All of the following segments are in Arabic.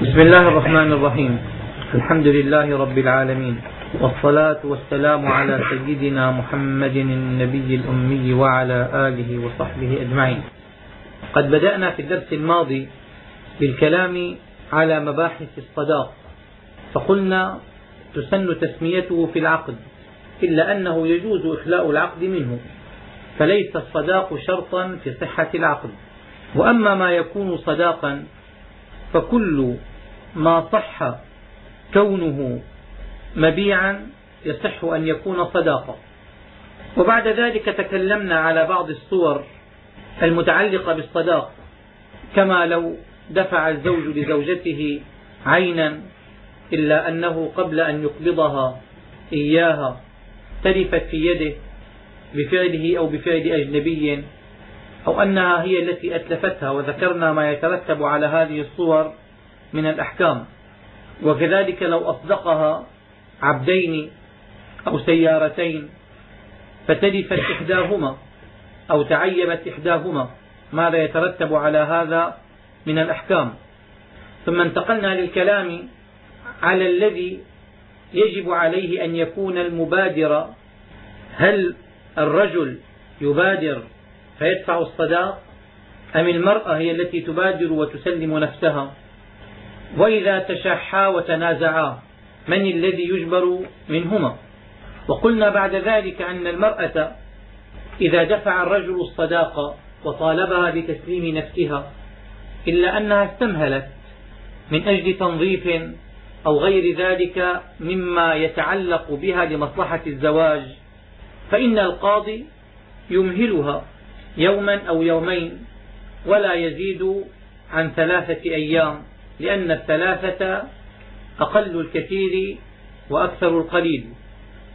بسم الله الرحمن الرحيم. الحمد لله رب العالمين. والصلاة والسلام على سيدنا محمد النبي الأمي وعلى آله وصحبه أجمعين. قد بدأنا في الدرس الماضي بالكلام على مباحث الصداق. فقلنا تسن تسميته في العقد إلا أنه يجوز إخلاء العقد منه. فليس الصداق شرطا في صحة العقد. وأما ما يكون صداقا فكل ما صح كونه مبيعا يصح أن يكون صداقة وبعد ذلك تكلمنا على بعض الصور المتعلقة بالصداق كما لو دفع الزوج لزوجته عينا إلا أنه قبل أن يقبضها إياها تلفت في يده بفعله أو بفعل أجنبي أو أنها هي التي أتلفتها وذكرنا ما يترتب على هذه الصور من الأحكام. وكذلك لو أصدقها عبدين أو سيارتين فتلفت إحداهما أو تعيبت إحداهما ماذا يترتب على هذا من الأحكام؟ ثم انتقلنا للكلام على الذي يجب عليه أن يكون المبادر. هل الرجل يبادر فيدفع الصداق؟ أم المرأة هي التي تبادر وتسلم نفسها؟ وإذا تشاحا وتنازعا من الذي يجبر منهما؟ وقلنا بعد ذلك أن المرأة إذا دفع الرجل الصداق وطالبها بتسليم نفسها إلا أنها استمهلت من أجل تنظيف أو غير ذلك مما يتعلق بها لمصلحة الزواج فإن القاضي يمهلها يوما أو يومين ولا يزيد عن ثلاثة أيام. لأن الثلاثة أقل الكثير وأكثر القليل.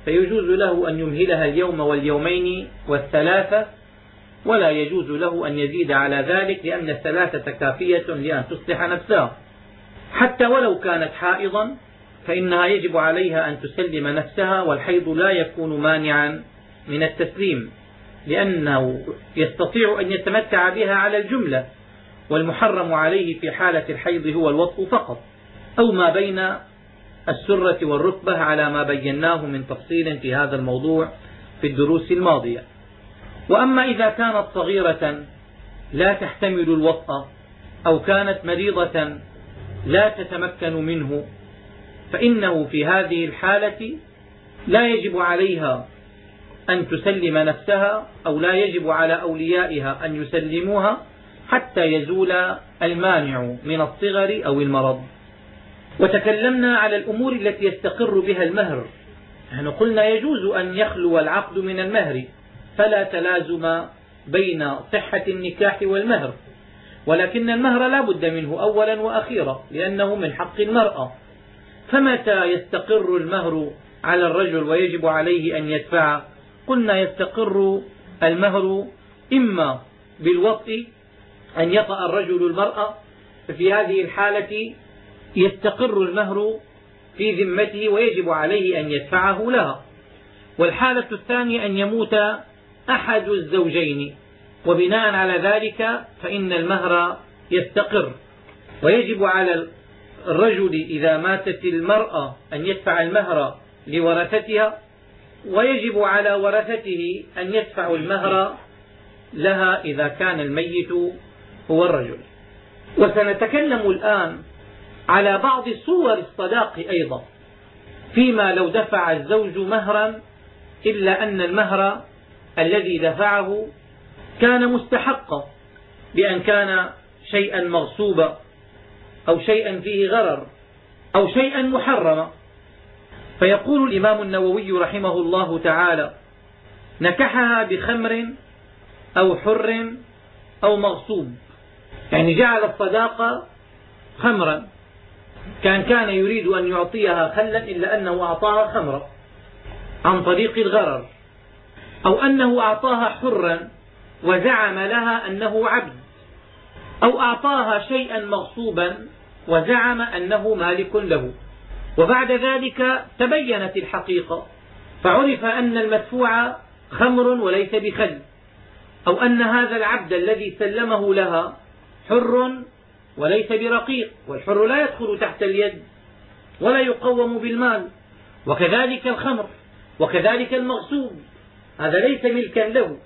فيجوز له أن يمهلها اليوم واليومين والثلاثة ولا يجوز له أن يزيد على ذلك لأن الثلاثة كافية لأن تصلح نفسها. حتى ولو كانت حائضا فإنها يجب عليها أن تسلم نفسها والحيض لا يكون مانعا من التسليم لأنه يستطيع أن يتمتع بها على الجملة. والمحرم عليه في حالة الحيض هو الوطء فقط أو ما بين السرة والركبة على ما بيناه من تفصيل في هذا الموضوع في الدروس الماضية. وأما إذا كانت صغيرة لا تحتمل الوطء أو كانت مريضة لا تتمكن منه فإنه في هذه الحالة لا يجب عليها أن تسلم نفسها أو لا يجب على أوليائها أن يسلموها حتى يزول المانع من الصغر أو المرض. وتكلمنا على الأمور التي يستقر بها المهر. نحن قلنا يجوز أن يخلو العقد من المهر فلا تلازم بين صحة النكاح والمهر. ولكن المهر لا بد منه أولا وأخيرا لأنه من حق المرأة. فمتى يستقر المهر على الرجل ويجب عليه أن يدفع؟ قلنا يستقر المهر إما بالوطء أن يطأ الرجل المرأة ففي هذه الحالة يستقر المهر في ذمته ويجب عليه أن يدفعه لها. والحالة الثانية أن يموت أحد الزوجين. وبناء على ذلك فإن المهر يستقر. ويجب على الرجل إذا ماتت المرأة أن يدفع المهر لورثتها ويجب على ورثته أن يدفعوا المهر لها إذا كان الميت هو الرجل. وسنتكلم الآن على بعض صور الصداق أيضا فيما لو دفع الزوج مهرا إلا أن المهر الذي دفعه كان مستحقا بأن كان شيئا مغصوبا أو شيئا فيه غرر أو شيئا محرما. فيقول الإمام النووي رحمه الله تعالى نكحها بخمر أو حر أو مغصوب. يعني جعل الصداقة خمرا. كان كان يريد أن يعطيها خلا إلا أنه أعطاها خمرا عن طريق الغرر أو أنه أعطاها حرا وزعم لها أنه عبد أو أعطاها شيئا مغصوبا وزعم أنه مالك له. وبعد ذلك تبينت الحقيقة فعرف أن المدفوع خمر وليس بخل أو أن هذا العبد الذي سلمه لها حر وليس برقيق والحر لا يدخل تحت اليد ولا يقوم بالمال. وكذلك الخمر وكذلك المغصوب هذا ليس ملكا له.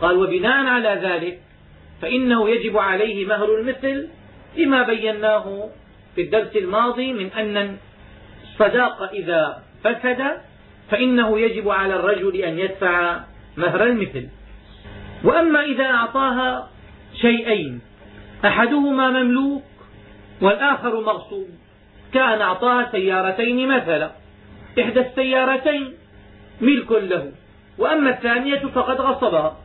قال وبناء على ذلك فإنه يجب عليه مهر المثل لما بيناه في الدرس الماضي من أن الصداق إذا فسد فإنه يجب على الرجل أن يدفع مهر المثل. وأما إذا أعطاها شيئين أحدهما مملوك والآخر مغصوب. كان أعطاها سيارتين مثلا. إحدى السيارتين ملك له وأما الثانية فقد غصبها.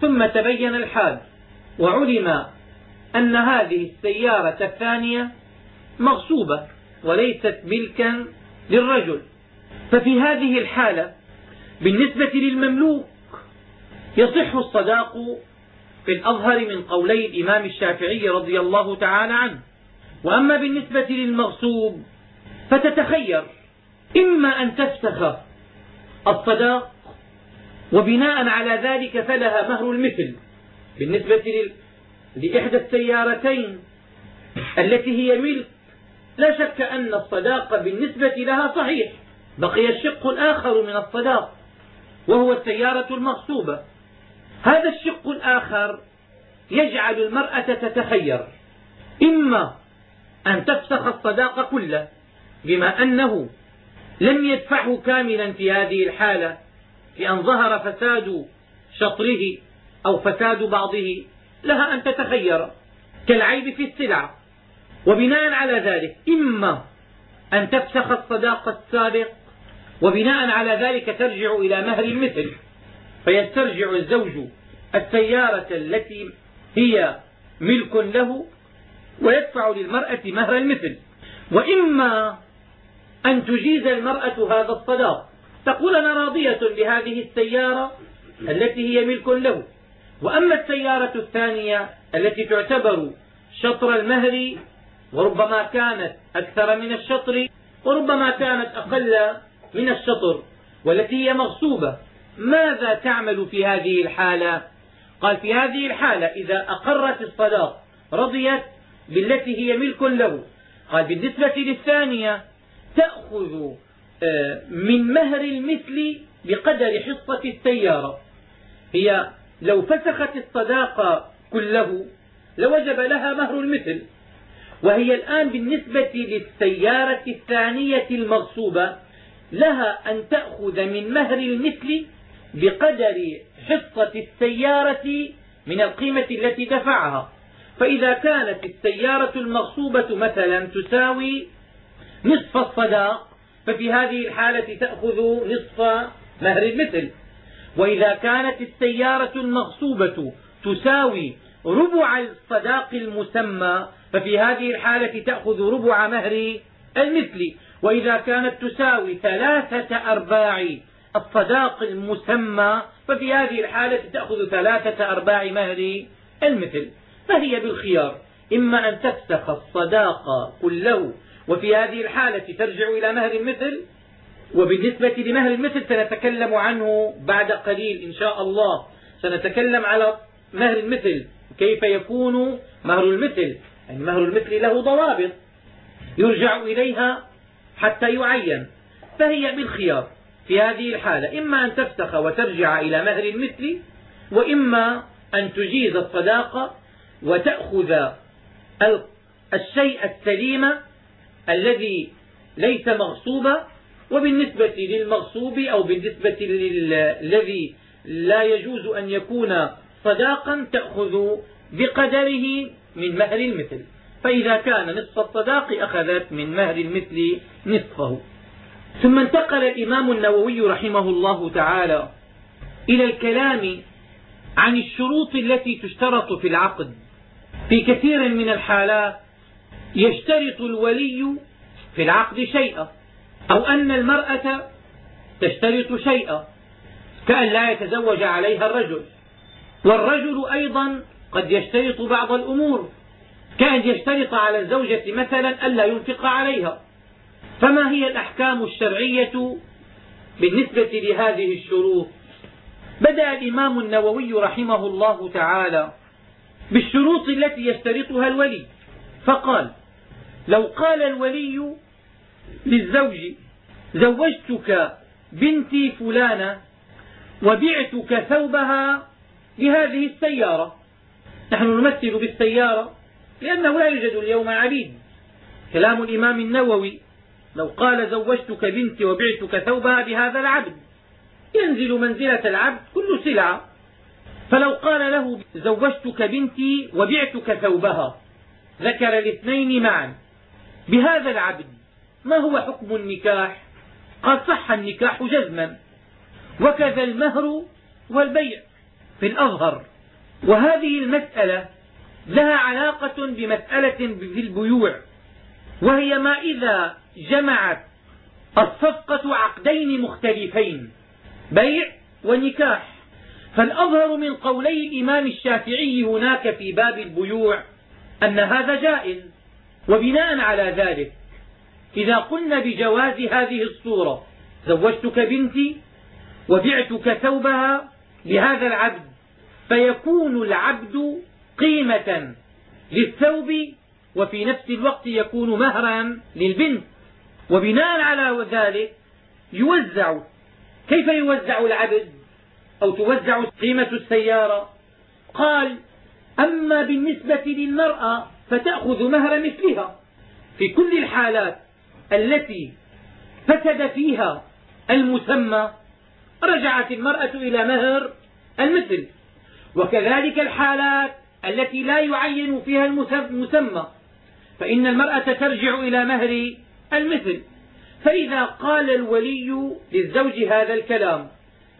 ثم تبين الحال وعلم أن هذه السيارة الثانية مغصوبة وليست ملكا للرجل. ففي هذه الحالة بالنسبة للمملوك يصح الصداق في الأظهر من قولي الإمام الشافعي رضي الله تعالى عنه. وأما بالنسبة للمغصوب فتتخير إما أن تفسخ الصداق وبناء على ذلك فلها مهر المثل. بالنسبة لإحدى السيارتين التي هي ملك لا شك أن الصداق بالنسبة لها صحيح. بقي الشق الآخر من الصداق وهو السيارة المغصوبة. هذا الشق الآخر يجعل المرأة تتخير. إما أن تفسخ الصداق كله بما أنه لم يدفعه كاملا في هذه الحالة لأن ظهر فساد شطره أو فساد بعضه لها أن تتخير كالعيب في السلع. وبناء على ذلك إما أن تفسخ الصداق السابق وبناء على ذلك ترجع إلى مهر المثل. فيسترجع الزوج السيارة التي هي ملك له ويدفع للمرأة مهر المثل. وإما أن تجيز المرأة هذا الصداق. تقول أنا راضية بهذه السيارة التي هي ملك له. وأما السيارة الثانية التي تعتبر شطر المهر وربما كانت أكثر من الشطر وربما كانت أقل من الشطر والتي هي مغصوبة. ماذا تعمل في هذه الحالة؟ قال في هذه الحالة إذا أقرت الصداق رضيت بالتي هي ملك له. قال بالنسبة للثانية تأخذ آه، من مهر المثل بقدر حصة السيارة. هي لو فسخت الصداق كله لوجب لها مهر المثل. وهي الآن بالنسبة للسيارة الثانية المغصوبة لها أن تأخذ من مهر المثل بقدر حصة السيارة من القيمة التي دفعها. فإذا كانت السيارة المغصوبة مثلا تساوي نصف الصداق ففي هذه الحالة تأخذ نصف مهر المثل. وإذا كانت السيارة المغصوبة تساوي ربع الصداق المسمى ففي هذه الحالة تأخذ ربع مهر المثل. وإذا كانت تساوي ثلاثة أرباع الصداق المسمى ففي هذه الحالة تأخذ ثلاثة أرباع مهر المثل فهي بالخيار إما أن تفسخ الصداق كله وفي هذه الحالة ترجع إلى مهر المثل وبالنسبة لمهر المثل سنتكلم عنه بعد قليل إن شاء الله سنتكلم على مهر المثل كيف يكون مهر المثل؟ يعني مهر المثل له ضوابط يرجع إليها حتى يعين فهي بالخيار. في هذه الحالة. إما أن تفسخ وترجع إلى مهر المثل وإما أن تجيز الصداقة وتأخذ الشيء السليم الذي ليس مغصوبا وبالنسبة للمغصوب أو بالنسبة للذي لا يجوز أن يكون صداقا تأخذ بقدره من مهر المثل. فإذا كان نصف الصداق أخذت من مهر المثل نصفه. ثم انتقل الإمام النووي رحمه الله تعالى إلى الكلام عن الشروط التي تشترط في العقد. في كثير من الحالات يشترط الولي في العقد شيئا أو أن المرأة تشترط شيئا كأن لا يتزوج عليها الرجل. والرجل أيضا قد يشترط بعض الأمور كأن يشترط على الزوجة مثلا ألا ينفق عليها. فما هي الأحكام الشرعية بالنسبة لهذه الشروط؟ بدأ الإمام النووي رحمه الله تعالى بالشروط التي يشترطها الولي فقال لو قال الولي للزوج زوجتك بنتي فلانة وبعتك ثوبها بهذه السيارة نحن نمثل بالسيارة لأنه لا يوجد اليوم عبيد. كلام الإمام النووي لو قال زوجتك بنتي وبعتك ثوبها بهذا العبد. ينزل منزلة العبد كل سلعة فلو قال له زوجتك بنتي وبعتك ثوبها ذكر الاثنين معا. بهذا العبد ما هو حكم النكاح؟ قد صح النكاح جزما. وكذا المهر والبيع في الأظهر. وهذه المسألة لها علاقة بمسألة في البيوع. وهي ما إذا جمعت الصفقة عقدين مختلفين بيع ونكاح. فالأظهر من قولي الإمام الشافعي هناك في باب البيوع أن هذا جائز وبناء على ذلك إذا قلنا بجواز هذه الصورة زوجتك بنتي وبعتك ثوبها لهذا العبد فيكون العبد قيمة للثوب وفي نفس الوقت يكون مهرا للبنت. وبناء على ذلك يوزع كيف يوزع العبد؟ أو توزع قيمة السيارة؟ قال أما بالنسبة للمرأة فتأخذ مهر مثلها. في كل الحالات التي فسد فيها المسمى رجعت المرأة إلى مهر المثل. وكذلك الحالات التي لا يعين فيها المسمى فإن المرأة ترجع إلى مهر المثل. فإذا قال الولي للزوج هذا الكلام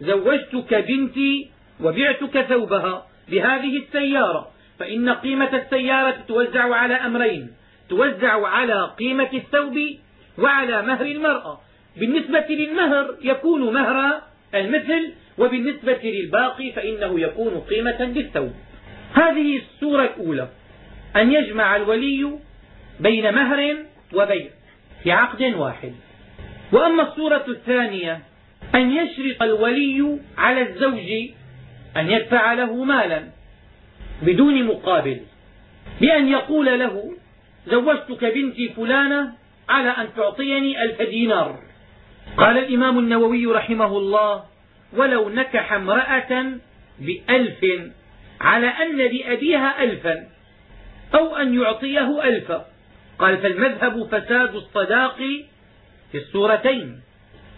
زوجتك بنتي وبعتك ثوبها بهذه السيارة فإن قيمة السيارة توزع على أمرين توزع على قيمة الثوب وعلى مهر المرأة. بالنسبة للمهر يكون مهر المثل وبالنسبة للباقي فإنه يكون قيمة للثوب. هذه الصورة الأولى. أن يجمع الولي بين مهر وبيع في عقد واحد. وأما الصورة الثانية أن يشرط الولي على الزوج أن يدفع له مالا بدون مقابل بأن يقول له زوجتك بنتي فلانة على أن تعطيني ألف دينار. قال الإمام النووي رحمه الله ولو نكح امرأة بألف على أن لأبيها ألفا أو أن يعطيه ألفا. قال فالمذهب فساد الصداق في الصورتين.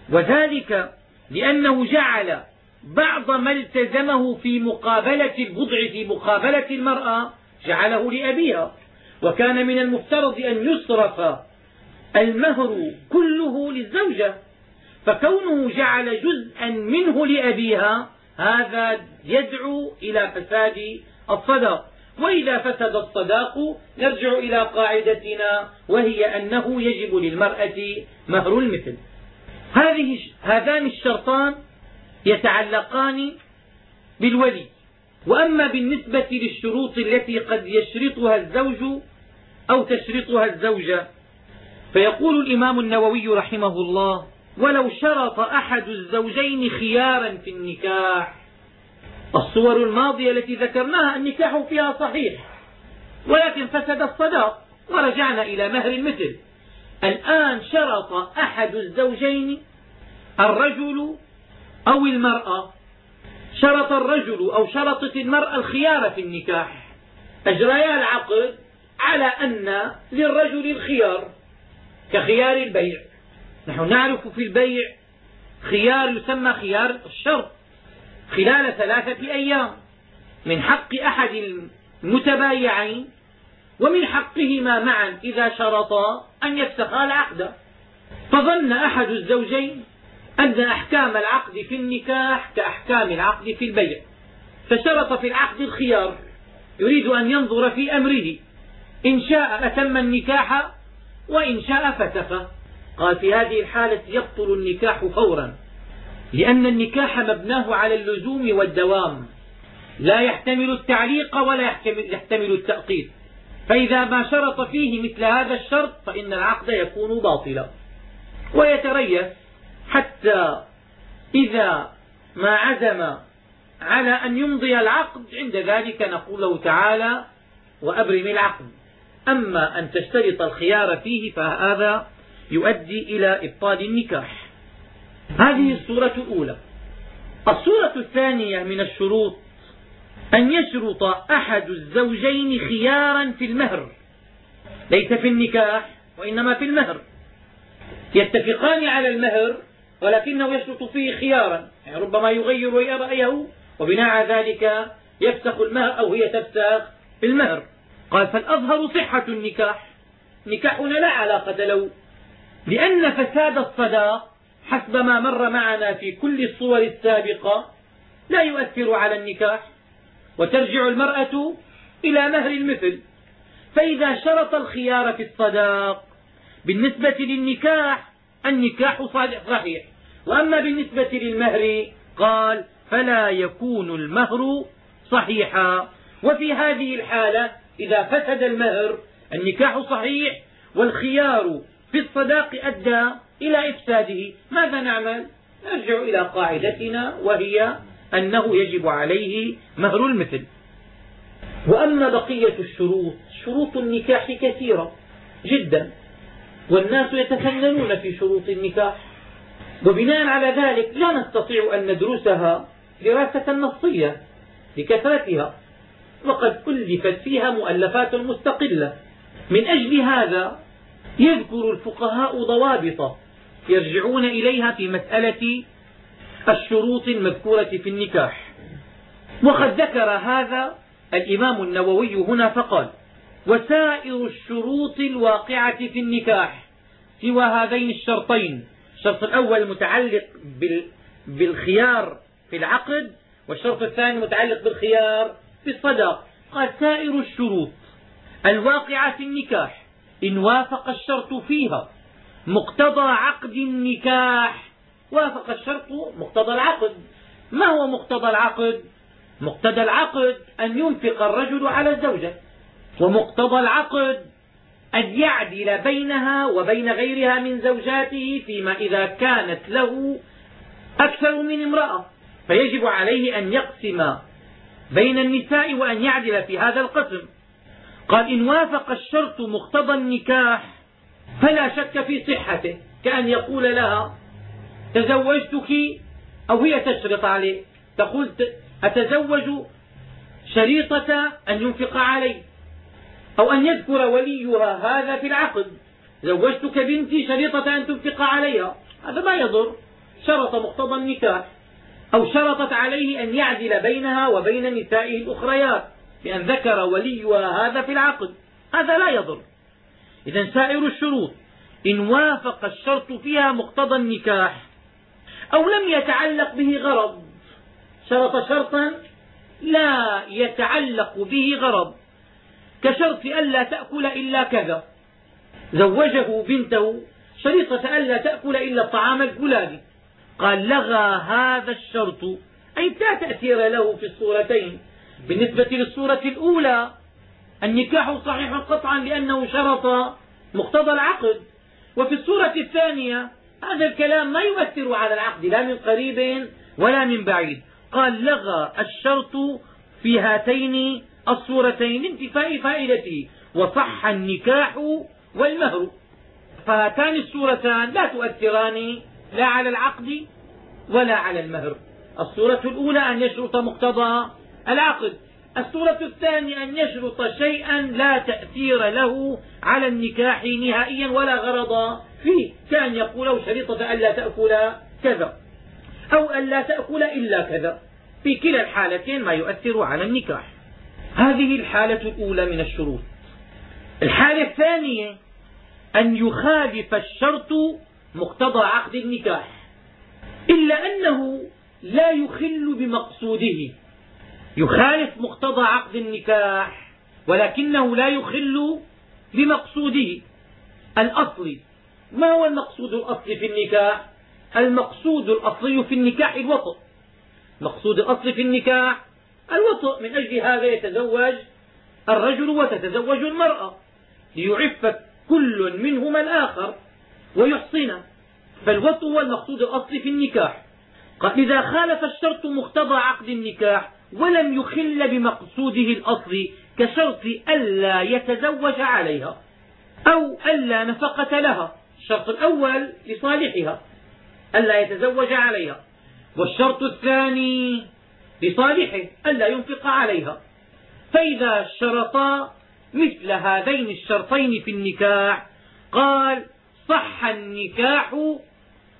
وذلك لأنه جعل بعض ما التزمه في مقابلة البضع في مقابلة المرأة جعله لأبيها. وكان من المفترض أن يصرف المهر كله للزوجة. فكونه جعل جزءا منه لأبيها هذا يدعو إلى فساد الصداق. وإذا فسد الصداق نرجع إلى قاعدتنا وهي أنه يجب للمرأة مهر المثل. هذه هذان الشرطان يتعلقان بالولي. وأما بالنسبة للشروط التي قد يشرطها الزوج أو تشرطها الزوجة فيقول الإمام النووي رحمه الله ولو شرط أحد الزوجين خيارا في النكاح الصور الماضية التي ذكرناها النكاح فيها صحيح. ولكن فسد الصداق ورجعنا إلى مهر المثل. الآن شرط أحد الزوجين الرجل أو المرأة. شرط الرجل أو شرطت المرأة الخيار في النكاح. أجريا العقد على أن للرجل الخيار كخيار البيع. نحن نعرف في البيع خيار يسمى خيار الشرط. خلال ثلاثة أيام. من حق أحد المتبايعين ومن حقهما معا إذا شرطا أن يفسخا العقد فظن أحد الزوجين أن أحكام العقد في النكاح كأحكام العقد في البيع. فشرط في العقد الخيار. يريد أن ينظر في أمره. إن شاء أتم النكاح وإن شاء فسخ قال في هذه الحالة يبطل النكاح فورا. لأن النكاح مبناه على اللزوم والدوام. لا يحتمل التعليق ولا يحتمل, التأقيت. فإذا ما شرط فيه مثل هذا الشرط فإن العقد يكون باطلا. ويتريث حتى إذا ما عزم على أن يمضي العقد عند ذلك نقول له تعالى وأبرم العقد. أما أن تشترط الخيار فيه فهذا يؤدي إلى إبطال النكاح. هذه الصورة الأولى. الصورة الثانية من الشروط أن يشرط أحد الزوجين خيارا في المهر. ليس في النكاح وإنما في المهر. يتفقان على المهر ولكنه يشرط فيه خيارا. يعني ربما يغير رأيه وبناء على ذلك يفسخ المهر أو هي تفسخ المهر. قال فالأظهر صحة النكاح. نكاحنا لا علاقة له. لأن فساد الصداق حسب ما مر معنا في كل الصور السابقة لا يؤثر على النكاح وترجع المرأة إلى مهر المثل. فإذا شرط الخيار في الصداق بالنسبة للنكاح النكاح صحيح. وأما بالنسبة للمهر قال فلا يكون المهر صحيحا. وفي هذه الحالة إذا فسد المهر النكاح صحيح والخيار في الصداق أدى. إلى إفساده. ماذا نعمل؟ نرجع إلى قاعدتنا وهي أنه يجب عليه مهر المثل. وأما بقية الشروط شروط النكاح كثيرة جدا والناس يتفننون في شروط النكاح. وبناء على ذلك لا نستطيع أن ندرسها دراسة نصية لكثرتها وقد ألفت فيها مؤلفات مستقلة. من أجل هذا يذكر الفقهاء ضوابط يرجعون إليها في مسألة الشروط المذكورة في النكاح. وقد ذكر هذا الإمام النووي هنا فقال وسائر الشروط الواقعة في النكاح سوى هذين الشرطين الشرط الأول متعلق بالخيار في العقد والشرط الثاني متعلق بالخيار في الصداق. قال سائر الشروط الواقعة في النكاح إن وافق الشرط فيها مقتضى عقد النكاح. وافق الشرط مقتضى العقد. ما هو مقتضى العقد؟ مقتضى العقد أن ينفق الرجل على الزوجة. ومقتضى العقد أن يعدل بينها وبين غيرها من زوجاته فيما إذا كانت له أكثر من امرأة. فيجب عليه أن يقسم بين النساء وأن يعدل في هذا القسم. قال إن وافق الشرط مقتضى النكاح فلا شك في صحته كأن يقول لها تزوجتك؟ أو هي تشرط عليه. تقول أتزوج شريطة أن ينفق علي أو أن يذكر وليها هذا في العقد. زوجتك بنتي شريطة أن تنفق عليها. هذا ما يضر. شرط مقتضى النكاح. أو شرطت عليه أن يعدل بينها وبين نسائه الأخريات بأن ذكر وليها هذا في العقد. هذا لا يضر. إذا سائر الشروط إن وافق الشرط فيها مقتضى النكاح أو لم يتعلق به غرض شرط شرطا لا يتعلق به غرض كشرط ألا تأكل إلا كذا. زوجه بنته شريطة ألا تأكل إلا الطعام الفلاني. قال لغى هذا الشرط أي لا تأثير له في الصورتين بالنسبة للصورة الأولى النكاح صحيح قطعا لأنه شرط مقتضى العقد. وفي الصورة الثانية هذا الكلام ما يؤثر على العقد لا من قريب ولا من بعيد. قال لغى الشرط في هاتين الصورتين انتفاء فائدته وصح النكاح والمهر. فهاتان الصورتان لا تؤثران لا على العقد ولا على المهر. الصورة الأولى أن يشرط مقتضى العقد. الصورة الثانية أن يشرط شيئا لا تأثير له على النكاح نهائيا ولا غرض فيه كأن يقول شريطة ألا تأكل كذا أو ألا تأكل إلا كذا. في كلا الحالتين ما يؤثر على النكاح. هذه الحالة الأولى من الشروط. الحالة الثانية أن يخالف الشرط مقتضى عقد النكاح إلا أنه لا يخل بمقصوده. يخالف مقتضى عقد النكاح ولكنه لا يخل بمقصوده. الأصل ما هو المقصود الأصلي في النكاح؟ المقصود الأصلي في النكاح الوطء. مقصود الأصل في النكاح الوطء من أجل هذا يتزوج الرجل وتتزوج المرأة ليعف كل منهما الآخر ويحصن. فالوطء هو المقصود الأصلي في النكاح. إذا خالف الشرط مقتضى عقد النكاح ولم يخل بمقصوده الأصلي كشرط ألا يتزوج عليها أو ألا نفقة لها. الشرط الأول لصالحها ألا يتزوج عليها. والشرط الثاني لصالحه ألا ينفق عليها. فإذا اشترطا مثل هذين الشرطين في النكاح قال صح النكاح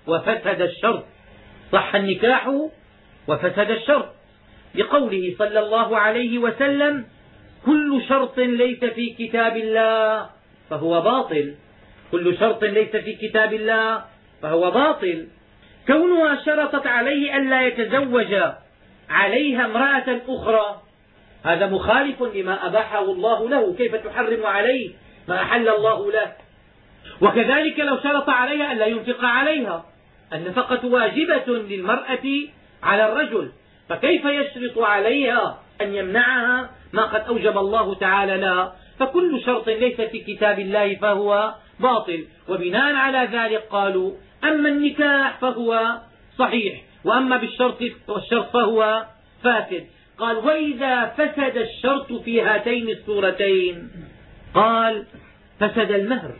وفسد الشرط. صح النكاح وفسد الشرط. لقوله صلى الله عليه وسلم كل شرط ليس في كتاب الله فهو باطل. كل شرط ليس في كتاب الله فهو باطل. كونها شرطت عليه ألا يتزوج عليها امرأة أخرى هذا مخالف لما أباحه الله له. كيف تحرم عليه ما أحل الله له؟ وكذلك لو شرط عليها ألا ينفق عليها. النفقة واجبة للمرأة على الرجل. فكيف يشرط عليها أن يمنعها ما قد أوجب الله تعالى لها؟ فكل شرط ليس في كتاب الله فهو باطل. وبناء على ذلك قالوا أما النكاح فهو صحيح وأما بالشرط والشرط فهو فاسد. قال وإذا فسد الشرط في هاتين الصورتين قال فسد المهر.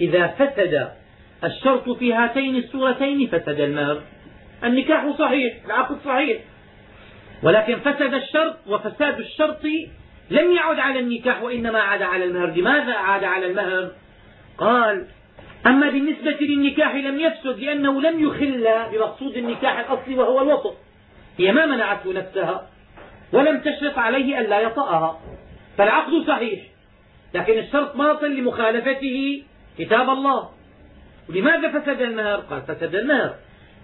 إذا فسد الشرط في هاتين الصورتين فسد المهر. النكاح صحيح العقد صحيح. ولكن فسد الشرط وفساد الشرط لم يعد على النكاح وإنما عاد على المهر. لماذا عاد على المهر؟ قال أما بالنسبة للنكاح لم يفسد لأنه لم يخل بمقصود النكاح الأصلي وهو الوطء هي ما منعته نفسها ولم تشرط عليه ألا يطأها. فالعقد صحيح لكن الشرط باطل لمخالفته كتاب الله. لماذا فسد المهر؟ قال فسد المهر.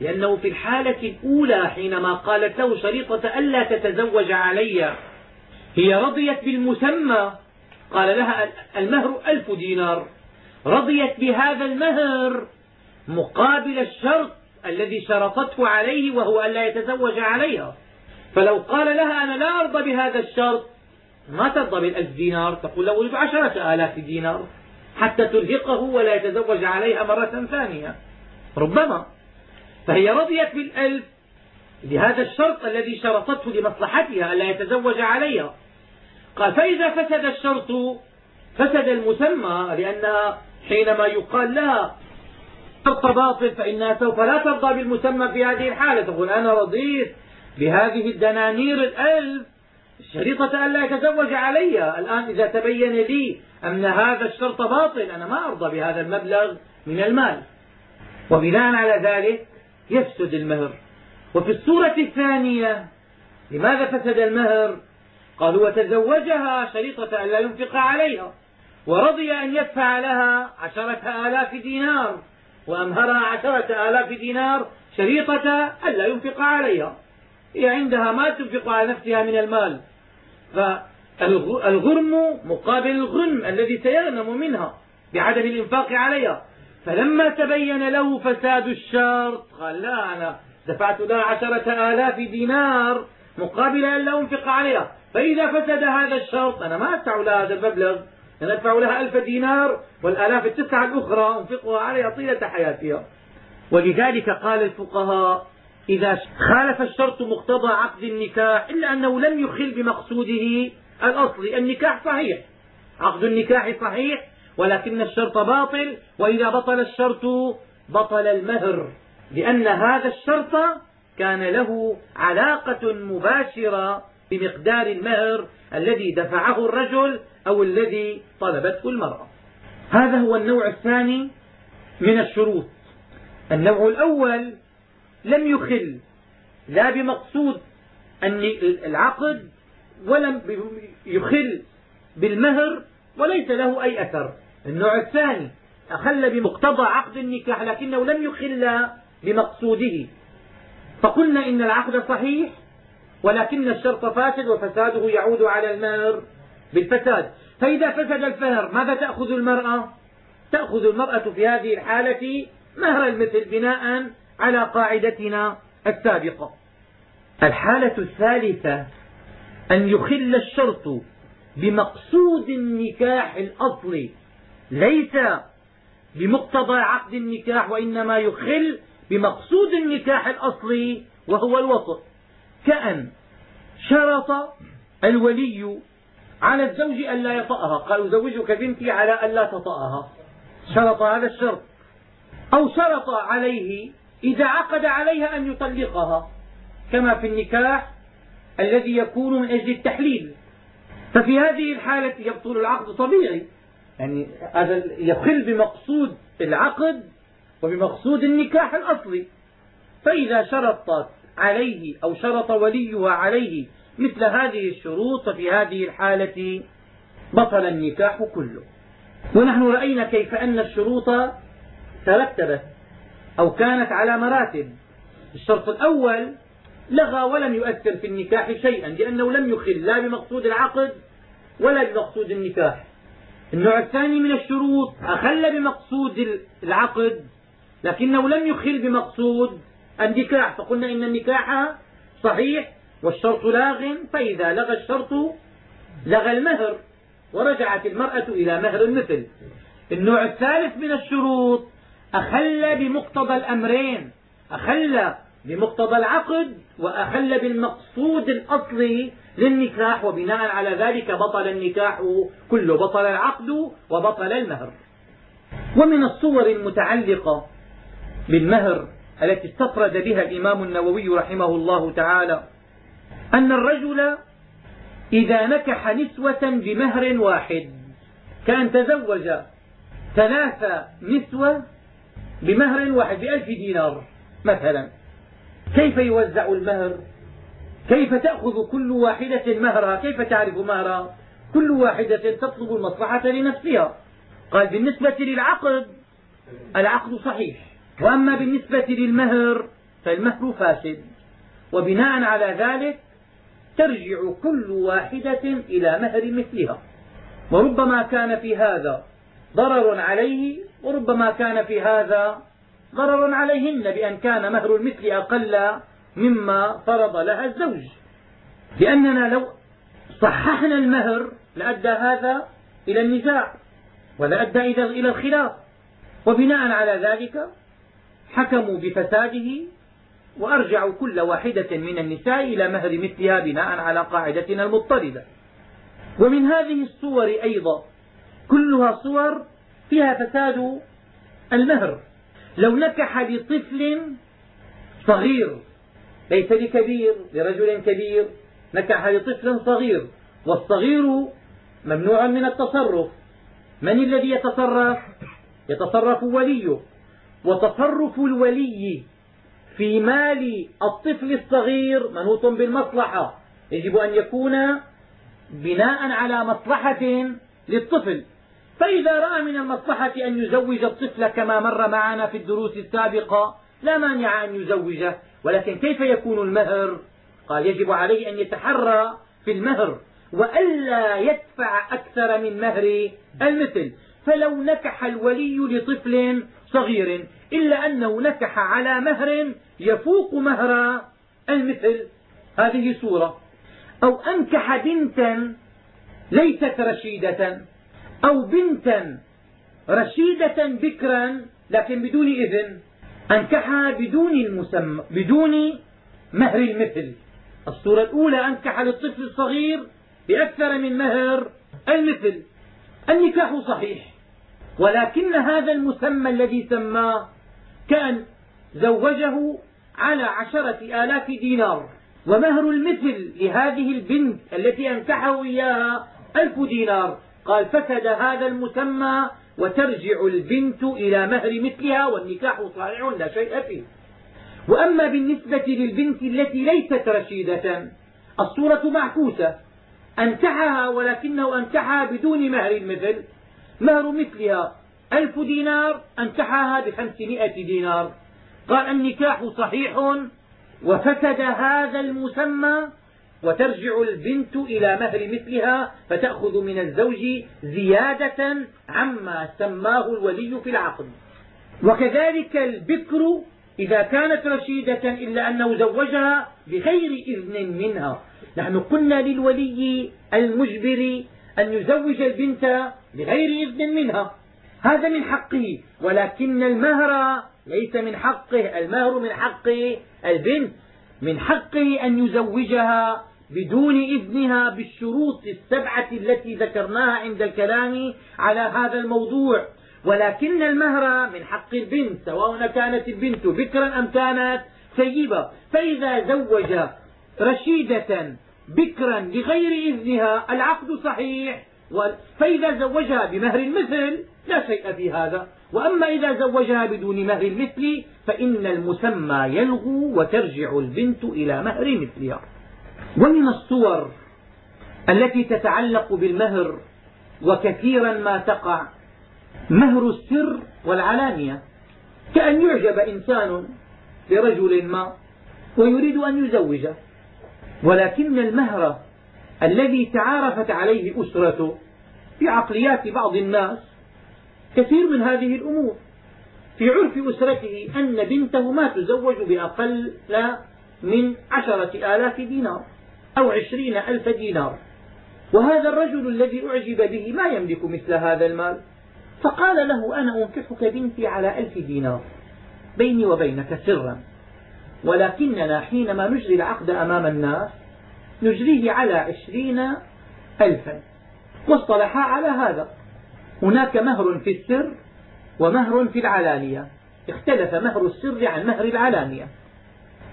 لأنه في الحالة الأولى حينما قالت له شريطة ألا تتزوج علي هي رضيت بالمسمى. قال لها المهر ألف دينار. رضيت بهذا المهر مقابل الشرط الذي شرطته عليه وهو ألا يتزوج عليها. فلو قال لها أنا لا أرضى بهذا الشرط ما ترضى بالألف دينار؟ تقول له أريد عشرة آلاف دينار حتى ترهقه ولا يتزوج عليها مرة ثانية. ربما. فهي رضيت بالألف لهذا الشرط الذي شرطته لمصلحتها ألا يتزوج عليها. قال فإذا فسد الشرط فسد المسمى لأنها حينما يقال لها شرط باطل فإنها سوف لا ترضى بالمسمى في هذه الحالة. تقول أنا رضيت بهذه الدنانير الألف شريطة ألا يتزوج علي الآن إذا تبين لي أن هذا الشرط باطل أنا ما أرضى بهذا المبلغ من المال. وبناء على ذلك يفسد المهر. وفي الصورة الثانية لماذا فسد المهر؟ قالوا وتزوجها شريطة ألا ينفق عليها ورضي أن يدفع لها عشرة آلاف دينار وأمهرها عشرة آلاف دينار شريطة ألا ينفق عليها. هي عندها ما تنفق على نفسها من المال. فالغرم مقابل الغنم الذي سيغنم منها بعدم الإنفاق عليها. فلما تبين له فساد الشرط قال لا أنا دفعت لها عشرة آلاف دينار مقابل أن لا أنفق عليها. فإذا فسد هذا الشرط أنا ما أدفع لها هذا المبلغ أنا أدفع لها ألف دينار والآلاف التسعة الأخرى أنفقها عليها طيلة حياتها. ولذلك قال الفقهاء إذا خالف الشرط مقتضى عقد النكاح إلا أنه لم يخل بمقصوده الأصلي النكاح صحيح. عقد النكاح صحيح ولكن الشرط باطل وإذا بطل الشرط بطل المهر لأن هذا الشرط كان له علاقة مباشرة بمقدار المهر الذي دفعه الرجل أو الذي طلبته المرأة. هذا هو النوع الثاني من الشروط. النوع الأول لم يخل لا بمقصود العقد ولم يخل بالمهر وليس له أي أثر. النوع الثاني أخل بمقتضى عقد النكاح لكنه لم يخل بمقصوده. فقلنا إن العقد صحيح ولكن الشرط فاسد وفساده يعود على المهر بالفساد. فإذا فسد الفهر ماذا تأخذ المرأة؟ تأخذ المرأة في هذه الحالة مهر المثل بناء على قاعدتنا السابقة. الحالة الثالثة أن يخل الشرط بمقصود النكاح الأصلي ليس بمقتضى عقد النكاح وإنما يخل بمقصود النكاح الأصلي وهو الوطء كأن شرط الولي على الزوج أن لا يطأها. قال أزوجك بنتي على أن لا تطأها. شرط هذا الشرط. أو شرط عليه إذا عقد عليها أن يطلقها كما في النكاح الذي يكون من أجل التحليل. ففي هذه الحالة يبطل العقد طبيعي. يعني هذا يخل بمقصود العقد وبمقصود النكاح الأصلي. فإذا شرطت عليه أو شرط وليها عليه مثل هذه الشروط ففي هذه الحالة بطل النكاح كله. ونحن رأينا كيف أن الشروط ترتبت أو كانت على مراتب. الشرط الأول لغى ولم يؤثر في النكاح شيئا لأنه لم يخل لا بمقصود العقد ولا بمقصود النكاح. النوع الثاني من الشروط أخل بمقصود العقد لكنه لم يخل بمقصود النكاح. فقلنا إن النكاح صحيح والشرط لاغ فإذا لغى الشرط لغى المهر ورجعت المرأة إلى مهر المثل. النوع الثالث من الشروط أخل بمقتضى الأمرين. أخل بمقتضى العقد وأخل بالمقصود الأصلي للنكاح وبناء على ذلك بطل النكاح كله بطل العقد وبطل المهر. ومن الصور المتعلقة بالمهر التي استطرد بها الإمام النووي رحمه الله تعالى أن الرجل إذا نكح نسوة بمهر واحد كان تزوج ثلاث نسوة بمهر واحد بألف دينار مثلا. كيف يوزع المهر؟ كيف تأخذ كل واحدة مهرها؟ كيف تعرف مهرها؟ كل واحدة تطلب المصلحة لنفسها. قال بالنسبة للعقد العقد صحيح. وأما بالنسبة للمهر فالمهر فاسد. وبناء على ذلك ترجع كل واحدة إلى مهر مثلها. وربما كان في هذا ضرر عليه وربما كان في هذا ضرر عليهن بأن كان مهر المثل أقل مما فرض لها الزوج. لأننا لو صححنا المهر لأدى هذا إلى النزاع ولأدى إلى الخلاف. وبناء على ذلك حكموا بفساده وأرجعوا كل واحدة من النساء إلى مهر مثلها بناء على قاعدتنا المضطردة. ومن هذه الصور أيضا كلها صور فيها فساد المهر. لو نكح لطفل صغير ليس لكبير لرجل كبير نكح لطفل صغير والصغير ممنوع من التصرف. من الذي يتصرف؟ يتصرف وليه. وتصرف الولي في مال الطفل الصغير منوط بالمصلحة. يجب أن يكون بناء على مصلحة للطفل. فإذا رأى من المصلحة أن يزوج الطفل كما مر معنا في الدروس السابقة لا مانع أن يزوجه. ولكن كيف يكون المهر؟ قال يجب عليه أن يتحرى في المهر وألا يدفع أكثر من مهر المثل. فلو نكح الولي لطفل صغير إلا أنه نكح على مهر يفوق مهر المثل. هذه صورة. أو أنكح بنتا ليست رشيدة. أو بنتا رشيدة بكرا لكن بدون إذن أنكحها بدون المسمى بدون مهر المثل. الصورة الأولى أنكح للطفل الصغير بأكثر من مهر المثل. النكاح صحيح ولكن هذا المسمى الذي سماه كان زوجه على عشرة آلاف دينار. ومهر المثل لهذه البنت التي أنكحه إياها ألف دينار. قال فسد هذا المسمى وترجع البنت إلى مهر مثلها والنكاح صحيح لا شيء فيه. وأما بالنسبة للبنت التي ليست رشيدة الصورة معكوسة. أنكحها ولكنه أنكحها بدون مهر المثل مهر مثلها ألف دينار أنكحها بخمسمائة دينار. قال النكاح صحيح وفسد هذا المسمى وترجع البنت إلى مهر مثلها فتأخذ من الزوج زيادة عما سماه الولي في العقد. وكذلك البكر إذا كانت رشيدة إلا أنه زوجها بغير إذن منها. نحن قلنا للولي المجبر أن يزوج البنت بغير إذن منها. هذا من حقه ولكن المهر ليس من حقه المهر من حق البنت من حقه أن يزوجها بدون إذنها بالشروط السبعة التي ذكرناها عند الكلام على هذا الموضوع. ولكن المهر من حق البنت سواء كانت البنت بكرا أم كانت ثيبة فإذا زوج رشيدة بكرا بغير إذنها العقد صحيح. فإذا زوجها بمهر المثل لا شيء في هذا. وأما إذا زوجها بدون مهر المثل فإن المسمى يلغو وترجع البنت إلى مهر مثلها. ومن الصور التي تتعلق بالمهر وكثيرا ما تقع مهر السر والعلانية. كأن يعجب إنسان برجل ما ويريد أن يزوجه. ولكن المهر الذي تعارفت عليه أسرته في عقليات بعض الناس كثير من هذه الأمور. في عرف أسرته أن بنته ما تزوج بأقل من عشرة آلاف دينار. أو عشرين ألف دينار. وهذا الرجل الذي أعجب به ما يملك مثل هذا المال؟ فقال له أنا أنكحك بنتي على ألف دينار بيني وبينك سرا. ولكننا حينما نجري العقد أمام الناس نجريه على عشرين ألفا. واصطلحا على هذا. هناك مهر في السر ومهر في العلانية. اختلف مهر السر عن مهر العلانية.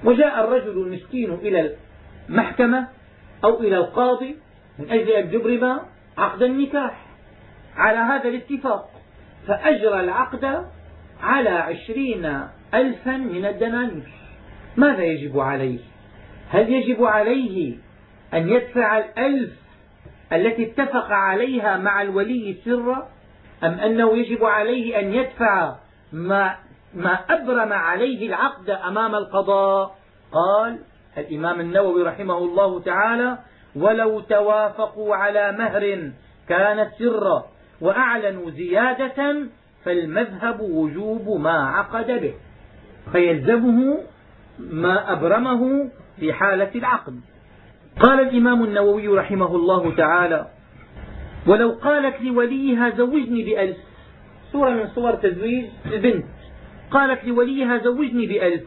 وجاء الرجل المسكين إلى المحكمة أو إلى القاضي من أجل أن يبرم عقد النكاح. على هذا الاتفاق فأجرى العقد على عشرين ألفا من الدنانير. ماذا يجب عليه؟ هل يجب عليه أن يدفع الألف التي اتفق عليها مع الولي سرا أم أنه يجب عليه أن يدفع ما, ما أبرم عليه العقد أمام القضاء؟ قال الإمام النووي رحمه الله تعالى ولو توافقوا على مهر كانت سرا وأعلنوا زيادة فالمذهب وجوب ما عقد به. فيلزمه ما أبرمه في حالة العقد. قال الإمام النووي رحمه الله تعالى ولو قالت لوليها زوجني بألف صورة من صور تزويج البنت قالت لوليها زوجني بألف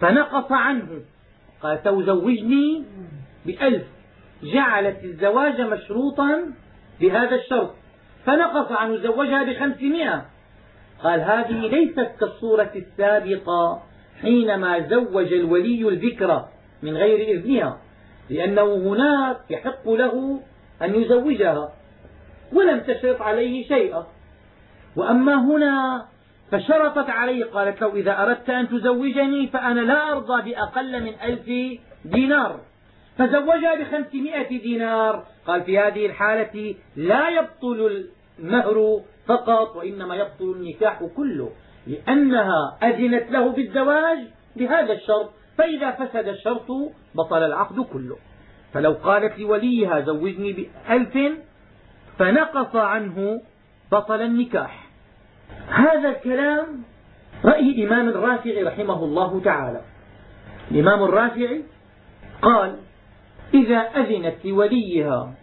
فنقص عنه قال زوجني بألف. جعلت الزواج مشروطا بهذا الشرط. فنقص عنه زوجها بخمسمائة. قال هذه ليست كالصورة السابقة حينما زوج الولي الذكرى من غير إذنها لأنه هناك يحق له أن يزوجها ولم تشرط عليه شيئا. وأما هنا فشرطت عليه قالت له إذا أردت أن تزوجني فأنا لا أرضى بأقل من ألف دينار. فزوجها بخمسمائة دينار. قال في هذه الحالة لا يبطل المهر فقط وإنما يبطل النكاح كله لأنها أذنت له بالزواج بهذا الشرط. فإذا فسد الشرط بطل العقد كله. فلو قالت لوليها زوجني بألف فنقص عنه بطل النكاح. هذا الكلام رأي الإمام الرافعي رحمه الله تعالى. الإمام الرافعي قال إذا أذنت لوليها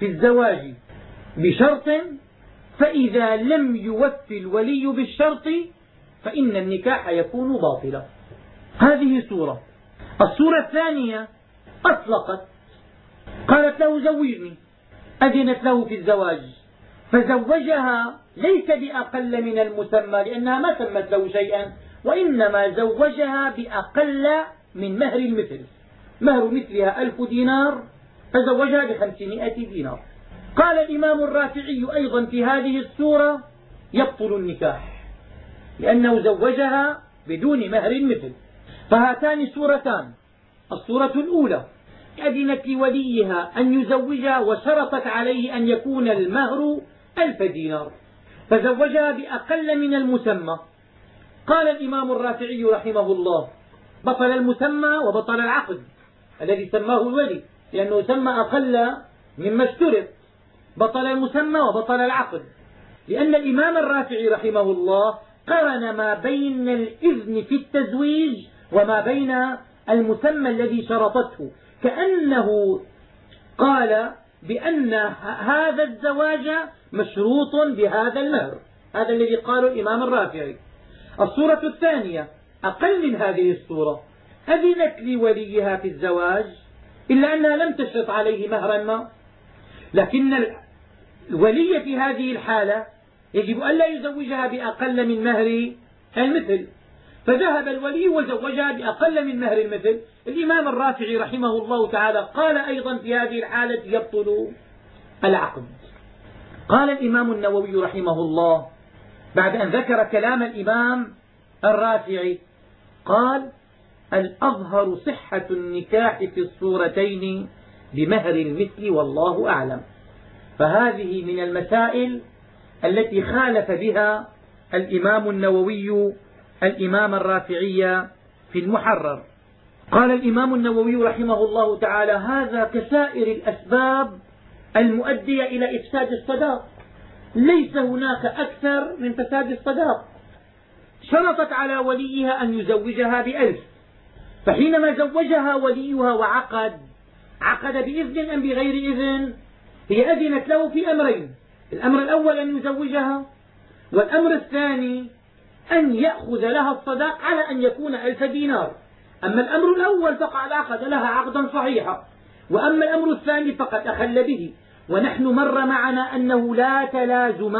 في الزواج بشرط فإذا لم يوف الولي بالشرط فإن النكاح يكون باطلا. هذه صورة الصورة الثانية أطلقت. قالت له زوجني. أذنت له في الزواج. فزوجها ليس بأقل من المسمى لأنها ما سمت له شيئا وإنما زوجها بأقل من مهر المثل. مهر مثلها ألف دينار فزوجها بخمسمائة دينار. قال الإمام الرافعي أيضا في هذه السورة يبطل النكاح لأنه زوجها بدون مهر مثل فهاتان سورتان. الصورة الأولى أذنت لوليها أن يزوجها وشرطت عليه أن يكون المهر ألف دينار. فزوجها بأقل من المسمى. قال الإمام الرافعي رحمه الله بطل المسمى وبطل العقد الذي سماه الولي لأنه سمى أقل مما اشترط. بطل المسمى وبطل العقد. لأن الإمام الرافعي رحمه الله قرن ما بين الإذن في التزويج وما بين المسمى الذي شرطته. كأنه قال بأن هذا الزواج مشروط بهذا المهر. هذا الذي قاله الإمام الرافعي. الصورة الثانية أقل من هذه الصورة أذنت لوليها في الزواج إلا أنها لم تشرط عليه مهرا ما. لكن الولي في هذه الحالة يجب ألا يزوجها بأقل من مهر المثل. فذهب الولي وزوجها بأقل من مهر المثل. الإمام الرافعي رحمه الله تعالى قال أيضا في هذه الحالة يبطل العقد. قال الإمام النووي رحمه الله بعد أن ذكر كلام الإمام الرافعي قال الأظهر صحة النكاح في الصورتين بمهر المثل والله أعلم. فهذه من المسائل التي خالف بها الإمام النووي الإمام الرافعي في المحرر. قال الإمام النووي رحمه الله تعالى هذا كسائر الأسباب المؤدية إلى إفساد الصداق. ليس هناك أكثر من فساد الصداق. شرطت على وليها أن يزوجها بألف. فحينما زوجها وليها وعقد عقد بإذن أم بغير إذن هي أذنت له في أمرين الأمر الأول أن يزوجها والأمر الثاني أن يأخذ لها الصداق على أن يكون ألف دينار. أما الأمر الأول فقد عقد لها عقدا صحيحا. وأما الأمر الثاني فقد أخل به. ونحن مر معنا أنه لا تلازم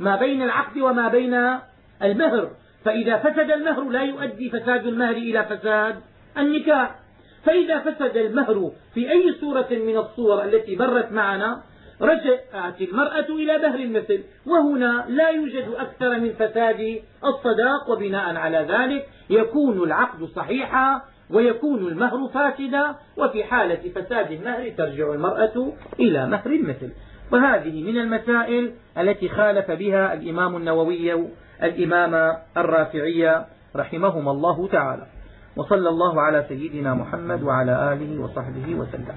ما بين العقد وما بين المهر. فإذا فسد المهر لا يؤدي فساد المهر إلى فساد النكاح. فإذا فسد المهر في أي صورة من الصور التي مرت معنا رجعت المرأة إلى مهر المثل وهنا لا يوجد أكثر من فساد الصداق وبناء على ذلك يكون العقد صحيحا ويكون المهر فاسدا وفي حالة فساد المهر ترجع المرأة إلى مهر المثل. وهذه من المسائل التي خالف بها الإمام النووي الإمام الرافعي رحمهما الله تعالى. وصلى الله على سيدنا محمد وعلى آله وصحبه وسلم.